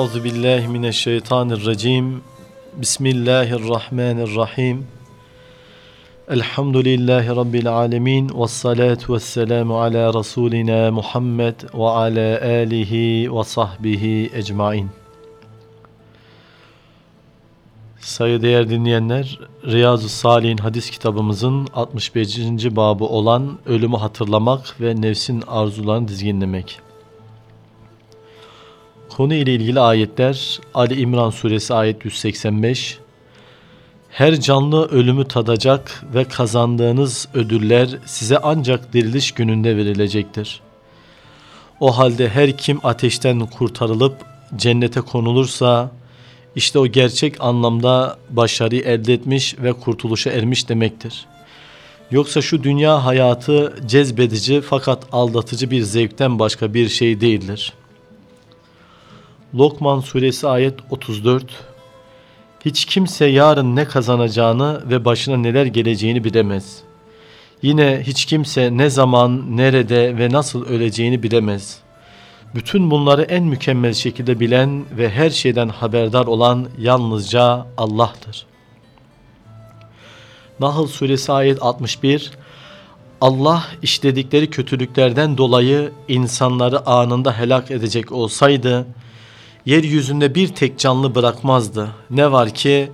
Euzu billahi mineşşeytanirracim. Bismillahirrahmanirrahim. Elhamdülillahi rabbil alamin ve salatu vesselamu ala rasulina Muhammed ve ala alihi ve sahbihi ecmaîn. Sayıdeğer dinleyenler, Riyazu Salih'in hadis kitabımızın 65. babı olan ölümü hatırlamak ve nefsin arzularını dizginlemek. Konu ile ilgili ayetler Ali İmran suresi ayet 185 Her canlı ölümü tadacak ve kazandığınız ödüller size ancak diriliş gününde verilecektir. O halde her kim ateşten kurtarılıp cennete konulursa işte o gerçek anlamda başarıyı elde etmiş ve kurtuluşa ermiş demektir. Yoksa şu dünya hayatı cezbedici fakat aldatıcı bir zevkten başka bir şey değildir.'' Lokman suresi ayet 34 Hiç kimse yarın ne kazanacağını ve başına neler geleceğini bilemez. Yine hiç kimse ne zaman, nerede ve nasıl öleceğini bilemez. Bütün bunları en mükemmel şekilde bilen ve her şeyden haberdar olan yalnızca Allah'tır. Nahl suresi ayet 61 Allah işledikleri kötülüklerden dolayı insanları anında helak edecek olsaydı, yeryüzünde bir tek canlı bırakmazdı. Ne var ki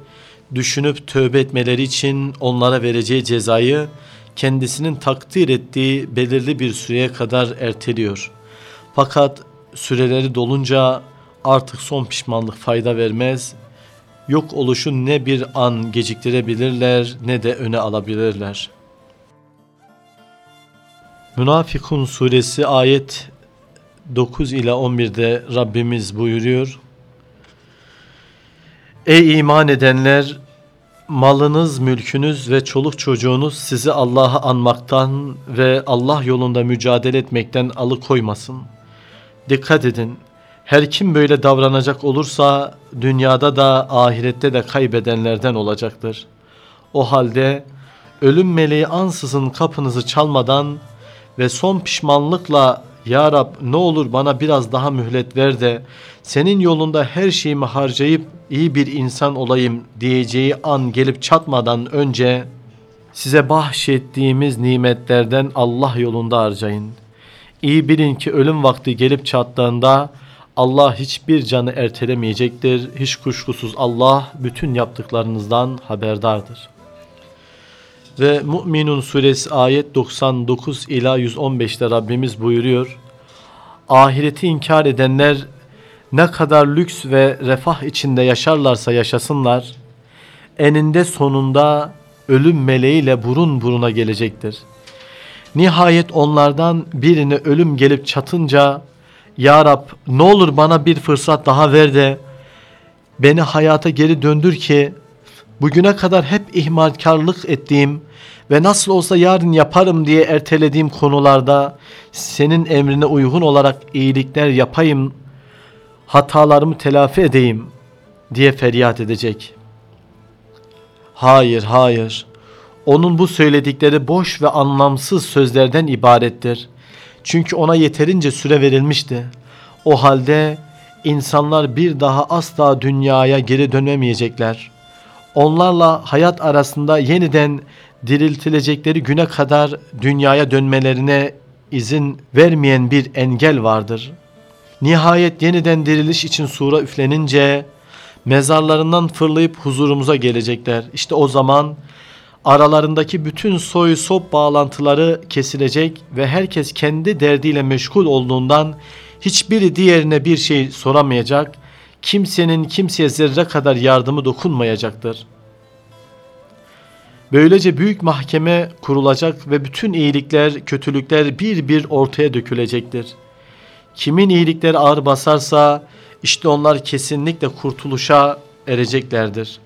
düşünüp tövbe etmeleri için onlara vereceği cezayı kendisinin takdir ettiği belirli bir süreye kadar erteliyor. Fakat süreleri dolunca artık son pişmanlık fayda vermez. Yok oluşu ne bir an geciktirebilirler ne de öne alabilirler. Münafikun suresi ayet 9 ile 11'de Rabbimiz buyuruyor. Ey iman edenler malınız, mülkünüz ve çoluk çocuğunuz sizi Allah'ı anmaktan ve Allah yolunda mücadele etmekten alıkoymasın. Dikkat edin. Her kim böyle davranacak olursa dünyada da ahirette de kaybedenlerden olacaktır. O halde ölüm meleği ansızın kapınızı çalmadan ve son pişmanlıkla ya Rab ne olur bana biraz daha mühlet ver de senin yolunda her şeyimi harcayıp iyi bir insan olayım diyeceği an gelip çatmadan önce size bahşettiğimiz nimetlerden Allah yolunda harcayın. İyi bilin ki ölüm vakti gelip çattığında Allah hiçbir canı ertelemeyecektir. Hiç kuşkusuz Allah bütün yaptıklarınızdan haberdardır. Ve Mü'minun suresi ayet 99 ila 115'te Rabbimiz buyuruyor. Ahireti inkar edenler ne kadar lüks ve refah içinde yaşarlarsa yaşasınlar, eninde sonunda ölüm meleğiyle burun buruna gelecektir. Nihayet onlardan birine ölüm gelip çatınca, Ya Rab ne olur bana bir fırsat daha ver de, beni hayata geri döndür ki, bugüne kadar hep ihmalkarlık ettiğim ve nasıl olsa yarın yaparım diye ertelediğim konularda senin emrine uygun olarak iyilikler yapayım, hatalarımı telafi edeyim diye feryat edecek. Hayır, hayır. Onun bu söyledikleri boş ve anlamsız sözlerden ibarettir. Çünkü ona yeterince süre verilmişti. O halde insanlar bir daha asla dünyaya geri dönemeyecekler. Onlarla hayat arasında yeniden diriltilecekleri güne kadar dünyaya dönmelerine izin vermeyen bir engel vardır. Nihayet yeniden diriliş için sura üflenince mezarlarından fırlayıp huzurumuza gelecekler. İşte o zaman aralarındaki bütün soy sop bağlantıları kesilecek ve herkes kendi derdiyle meşgul olduğundan hiçbiri diğerine bir şey soramayacak. Kimsenin kimseye zerre kadar yardımı dokunmayacaktır.'' Böylece büyük mahkeme kurulacak ve bütün iyilikler, kötülükler bir bir ortaya dökülecektir. Kimin iyilikleri ağır basarsa işte onlar kesinlikle kurtuluşa ereceklerdir.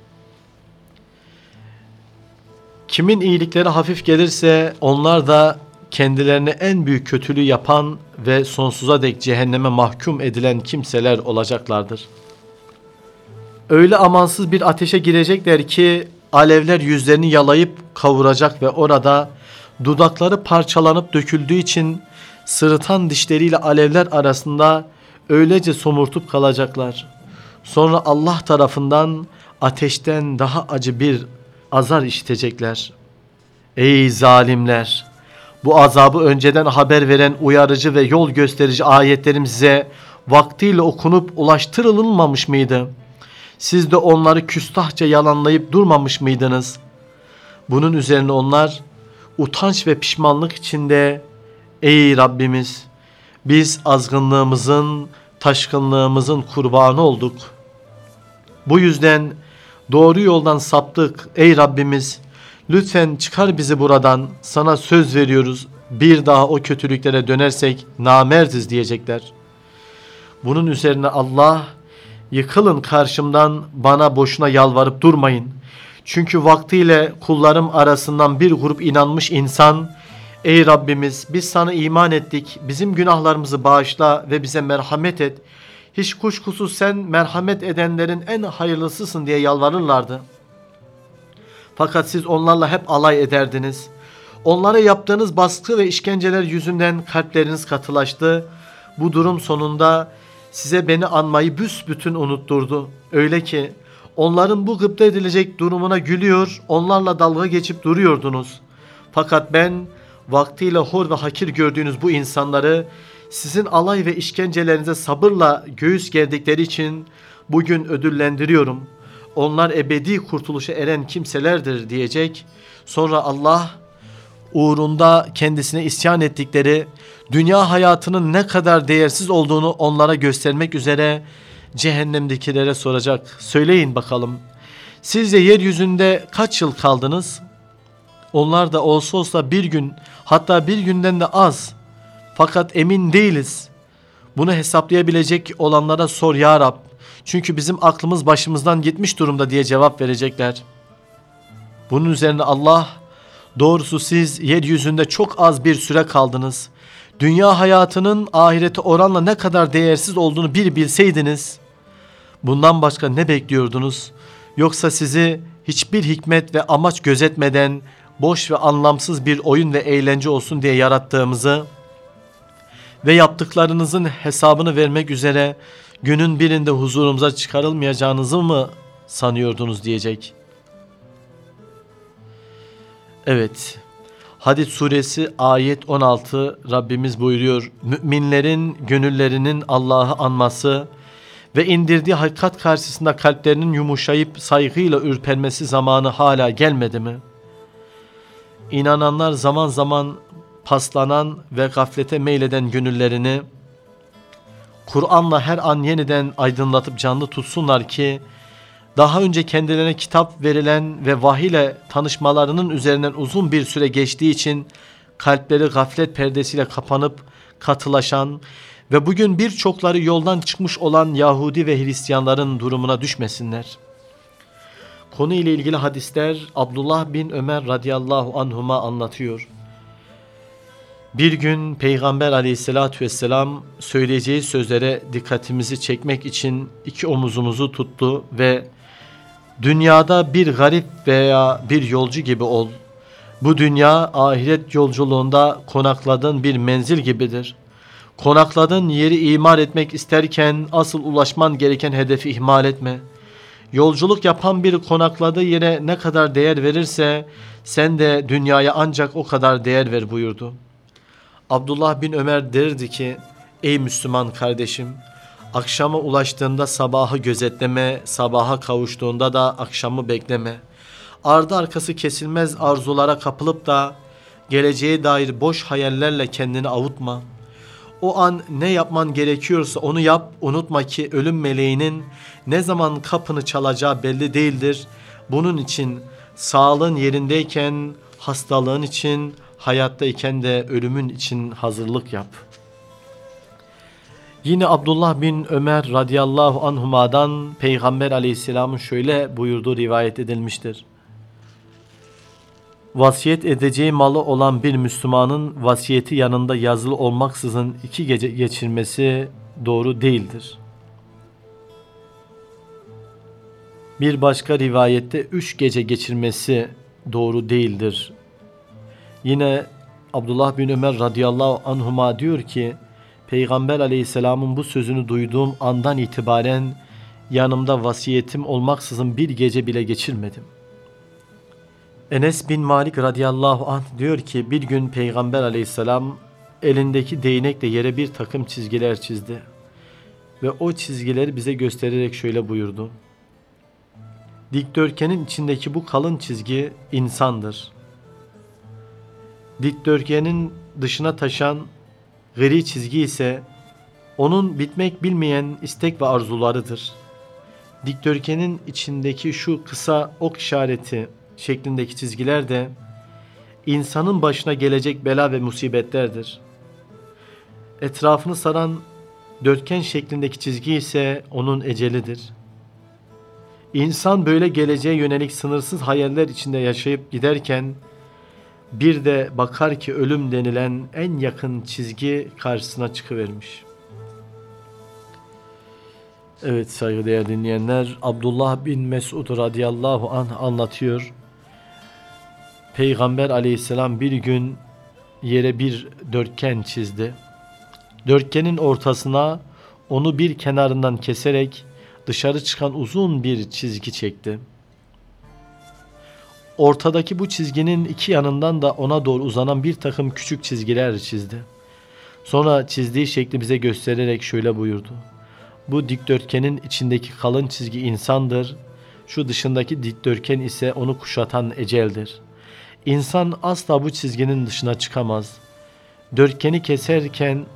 Kimin iyilikleri hafif gelirse onlar da kendilerine en büyük kötülüğü yapan ve sonsuza dek cehenneme mahkum edilen kimseler olacaklardır. Öyle amansız bir ateşe girecekler ki alevler yüzlerini yalayıp kavuracak ve orada dudakları parçalanıp döküldüğü için sırıtan dişleriyle alevler arasında öylece somurtup kalacaklar. Sonra Allah tarafından ateşten daha acı bir azar işitecekler. Ey zalimler! Bu azabı önceden haber veren uyarıcı ve yol gösterici ayetlerim size vaktiyle okunup ulaştırılmamış mıydı? Siz de onları küstahça yalanlayıp durmamış mıydınız? Bunun üzerine onlar utanç ve pişmanlık içinde Ey Rabbimiz biz azgınlığımızın, taşkınlığımızın kurbanı olduk. Bu yüzden doğru yoldan saptık ey Rabbimiz. Lütfen çıkar bizi buradan. Sana söz veriyoruz. Bir daha o kötülüklere dönersek namerdiz diyecekler. Bunun üzerine Allah yıkılın karşımdan bana boşuna yalvarıp durmayın. Çünkü vaktiyle kullarım arasından bir grup inanmış insan Ey Rabbimiz biz sana iman ettik. Bizim günahlarımızı bağışla ve bize merhamet et. Hiç kuşkusuz sen merhamet edenlerin en hayırlısısın diye yalvarırlardı. Fakat siz onlarla hep alay ederdiniz. Onlara yaptığınız baskı ve işkenceler yüzünden kalpleriniz katılaştı. Bu durum sonunda size beni anmayı büsbütün unutturdu. Öyle ki onların bu gıpta edilecek durumuna gülüyor, onlarla dalga geçip duruyordunuz. Fakat ben vaktiyle hor ve hakir gördüğünüz bu insanları sizin alay ve işkencelerinize sabırla göğüs gerdikleri için bugün ödüllendiriyorum. Onlar ebedi kurtuluşa eren kimselerdir diyecek. Sonra Allah uğrunda kendisine isyan ettikleri dünya hayatının ne kadar değersiz olduğunu onlara göstermek üzere cehennemdekilere soracak. Söyleyin bakalım. Sizce yeryüzünde kaç yıl kaldınız? Onlar da olsa olsa bir gün hatta bir günden de az. Fakat emin değiliz. Bunu hesaplayabilecek olanlara sor ya Rab. Çünkü bizim aklımız başımızdan gitmiş durumda diye cevap verecekler. Bunun üzerine Allah doğrusu siz yeryüzünde çok az bir süre kaldınız. Dünya hayatının ahirete oranla ne kadar değersiz olduğunu bir bilseydiniz bundan başka ne bekliyordunuz? Yoksa sizi hiçbir hikmet ve amaç gözetmeden boş ve anlamsız bir oyun ve eğlence olsun diye yarattığımızı ve yaptıklarınızın hesabını vermek üzere günün birinde huzurumuza çıkarılmayacağınızı mı sanıyordunuz diyecek. Evet. Hadid suresi ayet 16 Rabbimiz buyuruyor. Müminlerin gönüllerinin Allah'ı anması ve indirdiği hakikat karşısında kalplerinin yumuşayıp saygıyla ürpermesi zamanı hala gelmedi mi?'' İnananlar zaman zaman paslanan ve gaflete meyleden gönüllerini Kur'an'la her an yeniden aydınlatıp canlı tutsunlar ki daha önce kendilerine kitap verilen ve vahiy tanışmalarının üzerinden uzun bir süre geçtiği için kalpleri gaflet perdesiyle kapanıp katılaşan ve bugün birçokları yoldan çıkmış olan Yahudi ve Hristiyanların durumuna düşmesinler.'' Konu ile ilgili hadisler Abdullah bin Ömer radıyallahu anhuma anlatıyor. Bir gün Peygamber aleyhissalatü vesselam söyleyeceği sözlere dikkatimizi çekmek için iki omuzumuzu tuttu ve dünyada bir garip veya bir yolcu gibi ol. Bu dünya ahiret yolculuğunda konakladığın bir menzil gibidir. Konakladığın yeri imar etmek isterken asıl ulaşman gereken hedefi ihmal etme.'' Yolculuk yapan bir konakladığı yere ne kadar değer verirse sen de dünyaya ancak o kadar değer ver buyurdu. Abdullah bin Ömer derdi ki ey Müslüman kardeşim akşama ulaştığında sabahı gözetleme, sabaha kavuştuğunda da akşamı bekleme. Ardı arkası kesilmez arzulara kapılıp da geleceğe dair boş hayallerle kendini avutma.'' O an ne yapman gerekiyorsa onu yap. Unutma ki ölüm meleğinin ne zaman kapını çalacağı belli değildir. Bunun için sağlığın yerindeyken, hastalığın için, hayattayken de ölümün için hazırlık yap. Yine Abdullah bin Ömer radıyallahu anhuma'dan Peygamber aleyhisselamın şöyle buyurduğu rivayet edilmiştir vasiyet edeceği malı olan bir Müslümanın vasiyeti yanında yazılı olmaksızın iki gece geçirmesi doğru değildir. Bir başka rivayette üç gece geçirmesi doğru değildir. Yine Abdullah bin Ömer radıyallahu anhuma diyor ki Peygamber aleyhisselamın bu sözünü duyduğum andan itibaren yanımda vasiyetim olmaksızın bir gece bile geçirmedim. Enes bin Malik radıyallahu anh diyor ki bir gün Peygamber aleyhisselam elindeki değnekle yere bir takım çizgiler çizdi. Ve o çizgileri bize göstererek şöyle buyurdu. Dikdörtgenin içindeki bu kalın çizgi insandır. Dikdörtgenin dışına taşan gri çizgi ise onun bitmek bilmeyen istek ve arzularıdır. Dikdörtgenin içindeki şu kısa ok işareti şeklindeki çizgiler de insanın başına gelecek bela ve musibetlerdir. Etrafını saran dörtgen şeklindeki çizgi ise onun ecelidir. İnsan böyle geleceğe yönelik sınırsız hayaller içinde yaşayıp giderken bir de bakar ki ölüm denilen en yakın çizgi karşısına çıkıvermiş. Evet saygıdeğer dinleyenler Abdullah bin Mesud radıyallahu anh anlatıyor. Peygamber aleyhisselam bir gün yere bir dörtgen çizdi. Dörtgenin ortasına onu bir kenarından keserek dışarı çıkan uzun bir çizgi çekti. Ortadaki bu çizginin iki yanından da ona doğru uzanan bir takım küçük çizgiler çizdi. Sonra çizdiği şekli bize göstererek şöyle buyurdu. Bu dikdörtgenin içindeki kalın çizgi insandır. Şu dışındaki dikdörtgen ise onu kuşatan eceldir. İnsan asla bu çizginin dışına çıkamaz. Dörtgeni keserken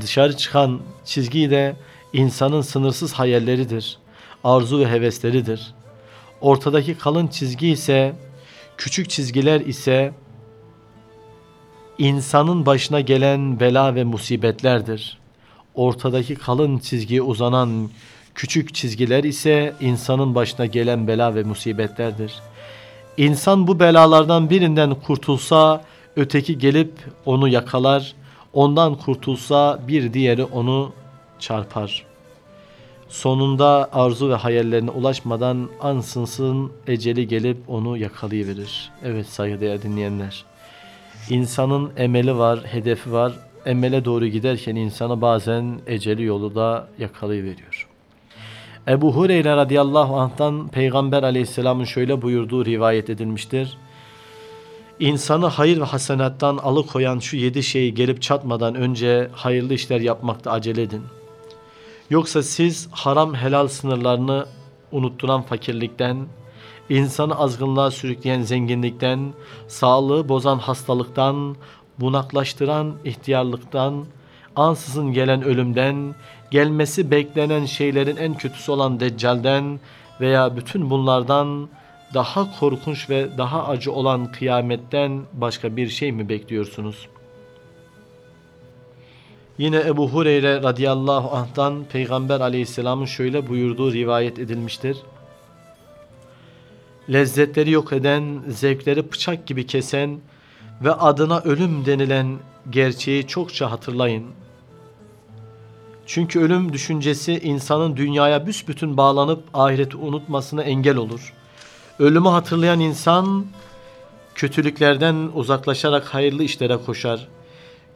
dışarı çıkan çizgi de insanın sınırsız hayalleridir. Arzu ve hevesleridir. Ortadaki kalın çizgi ise küçük çizgiler ise insanın başına gelen bela ve musibetlerdir. Ortadaki kalın çizgiye uzanan küçük çizgiler ise insanın başına gelen bela ve musibetlerdir. İnsan bu belalardan birinden kurtulsa öteki gelip onu yakalar, ondan kurtulsa bir diğeri onu çarpar. Sonunda arzu ve hayallerine ulaşmadan ansınsın eceli gelip onu yakalayıverir. Evet saygıdeğer dinleyenler. İnsanın emeli var, hedefi var. Emele doğru giderken insana bazen eceli yolu da yakalayıveriyor. Ebu Hureyre radıyallahu anh'tan Peygamber aleyhisselamın şöyle buyurduğu rivayet edilmiştir. İnsanı hayır ve hasenattan alıkoyan şu yedi şeyi gelip çatmadan önce hayırlı işler yapmakta acele edin. Yoksa siz haram helal sınırlarını unutturan fakirlikten, insanı azgınlığa sürükleyen zenginlikten, sağlığı bozan hastalıktan, bunaklaştıran ihtiyarlıktan, ansızın gelen ölümden, gelmesi beklenen şeylerin en kötüsü olan deccalden veya bütün bunlardan daha korkunç ve daha acı olan kıyametten başka bir şey mi bekliyorsunuz? Yine Ebu Hureyre radıyallahu anh'tan Peygamber aleyhisselamın şöyle buyurduğu rivayet edilmiştir. Lezzetleri yok eden, zevkleri bıçak gibi kesen ve adına ölüm denilen gerçeği çokça hatırlayın. Çünkü ölüm düşüncesi insanın dünyaya büsbütün bağlanıp ahireti unutmasına engel olur. Ölümü hatırlayan insan kötülüklerden uzaklaşarak hayırlı işlere koşar.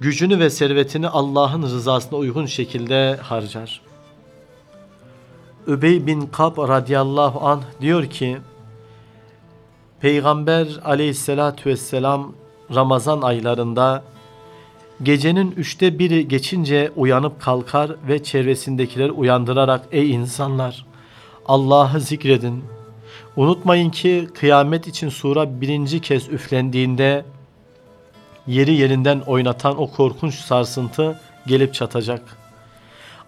Gücünü ve servetini Allah'ın rızasına uygun şekilde harcar. Übey bin Kab radıyallahu anh diyor ki Peygamber aleyhissalatü vesselam Ramazan aylarında gecenin üçte biri geçince uyanıp kalkar ve çevresindekileri uyandırarak ey insanlar Allah'ı zikredin. Unutmayın ki kıyamet için sura birinci kez üflendiğinde yeri yerinden oynatan o korkunç sarsıntı gelip çatacak.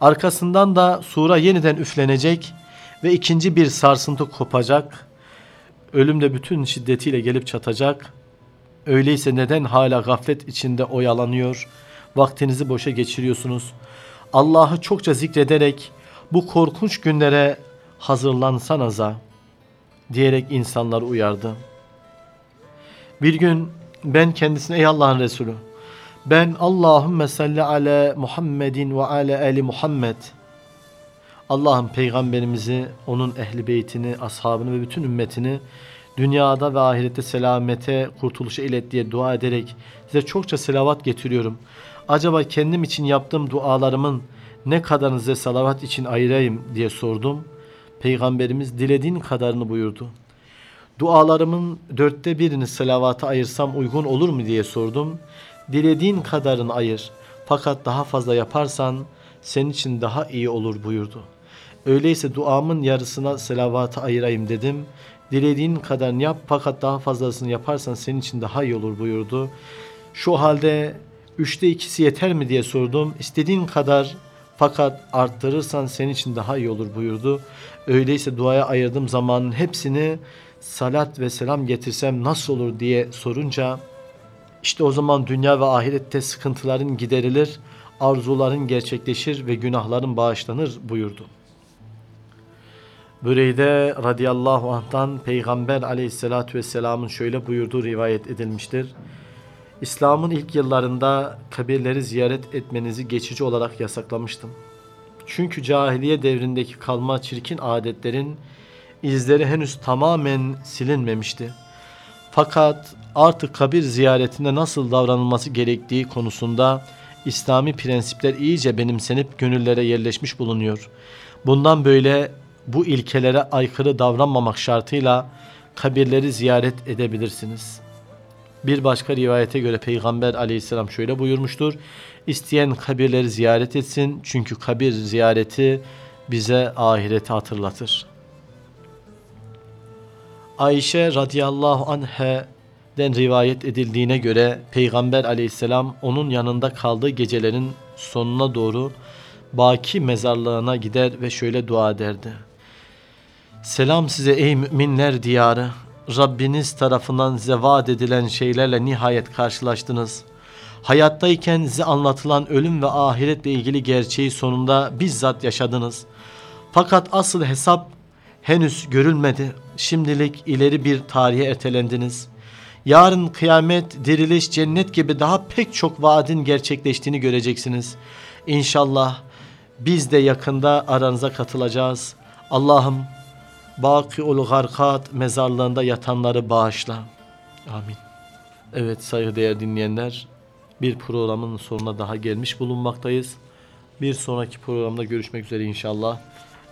Arkasından da sura yeniden üflenecek ve ikinci bir sarsıntı kopacak. Ölüm de bütün şiddetiyle gelip çatacak Öyleyse neden hala gaflet içinde oyalanıyor, vaktinizi boşa geçiriyorsunuz? Allah'ı çokça zikrederek bu korkunç günlere hazırlansanaza diyerek insanları uyardı. Bir gün ben kendisine ey Allah'ın Resulü ben Allahümme salli ala Muhammedin ve ala ali Muhammed Allah'ın peygamberimizi, onun ehli beytini, ashabını ve bütün ümmetini dünyada ve ahirette selamete, kurtuluşa ilet diye dua ederek size çokça selavat getiriyorum. Acaba kendim için yaptığım dualarımın Ne kadarını size salavat için ayırayım diye sordum. Peygamberimiz dilediğin kadarını buyurdu. Dualarımın dörtte birini salavata ayırsam uygun olur mu diye sordum. Dilediğin kadarını ayır. Fakat daha fazla yaparsan senin için daha iyi olur buyurdu. Öyleyse duamın yarısına salavata ayırayım dedim. Dilediğin kadarını yap fakat daha fazlasını yaparsan senin için daha iyi olur buyurdu. Şu halde üçte ikisi yeter mi diye sordum. İstediğin kadar fakat arttırırsan senin için daha iyi olur buyurdu. Öyleyse duaya ayırdığım zamanın hepsini salat ve selam getirsem nasıl olur diye sorunca işte o zaman dünya ve ahirette sıkıntıların giderilir, arzuların gerçekleşir ve günahların bağışlanır buyurdu. Büreyde radıyallahu anh'tan Peygamber aleyhissalatü vesselamın şöyle buyurduğu rivayet edilmiştir. İslam'ın ilk yıllarında kabirleri ziyaret etmenizi geçici olarak yasaklamıştım. Çünkü cahiliye devrindeki kalma çirkin adetlerin izleri henüz tamamen silinmemişti. Fakat artık kabir ziyaretinde nasıl davranılması gerektiği konusunda İslami prensipler iyice benimsenip gönüllere yerleşmiş bulunuyor. Bundan böyle bu ilkelere aykırı davranmamak şartıyla kabirleri ziyaret edebilirsiniz. Bir başka rivayete göre Peygamber aleyhisselam şöyle buyurmuştur. İsteyen kabirleri ziyaret etsin çünkü kabir ziyareti bize ahireti hatırlatır. Ayşe radıyallahu anh'den rivayet edildiğine göre Peygamber aleyhisselam onun yanında kaldığı gecelerin sonuna doğru Baki mezarlığına gider ve şöyle dua ederdi. Selam size ey müminler diyarı. Rabbiniz tarafından size vaat edilen şeylerle nihayet karşılaştınız. Hayattayken size anlatılan ölüm ve ahiretle ilgili gerçeği sonunda bizzat yaşadınız. Fakat asıl hesap henüz görülmedi. Şimdilik ileri bir tarihe ertelendiniz. Yarın kıyamet, diriliş, cennet gibi daha pek çok vaadin gerçekleştiğini göreceksiniz. İnşallah biz de yakında aranıza katılacağız. Allah'ım Baki-ul Garkat mezarlığında yatanları bağışla. Amin. Evet saygıdeğer dinleyenler bir programın sonuna daha gelmiş bulunmaktayız. Bir sonraki programda görüşmek üzere inşallah.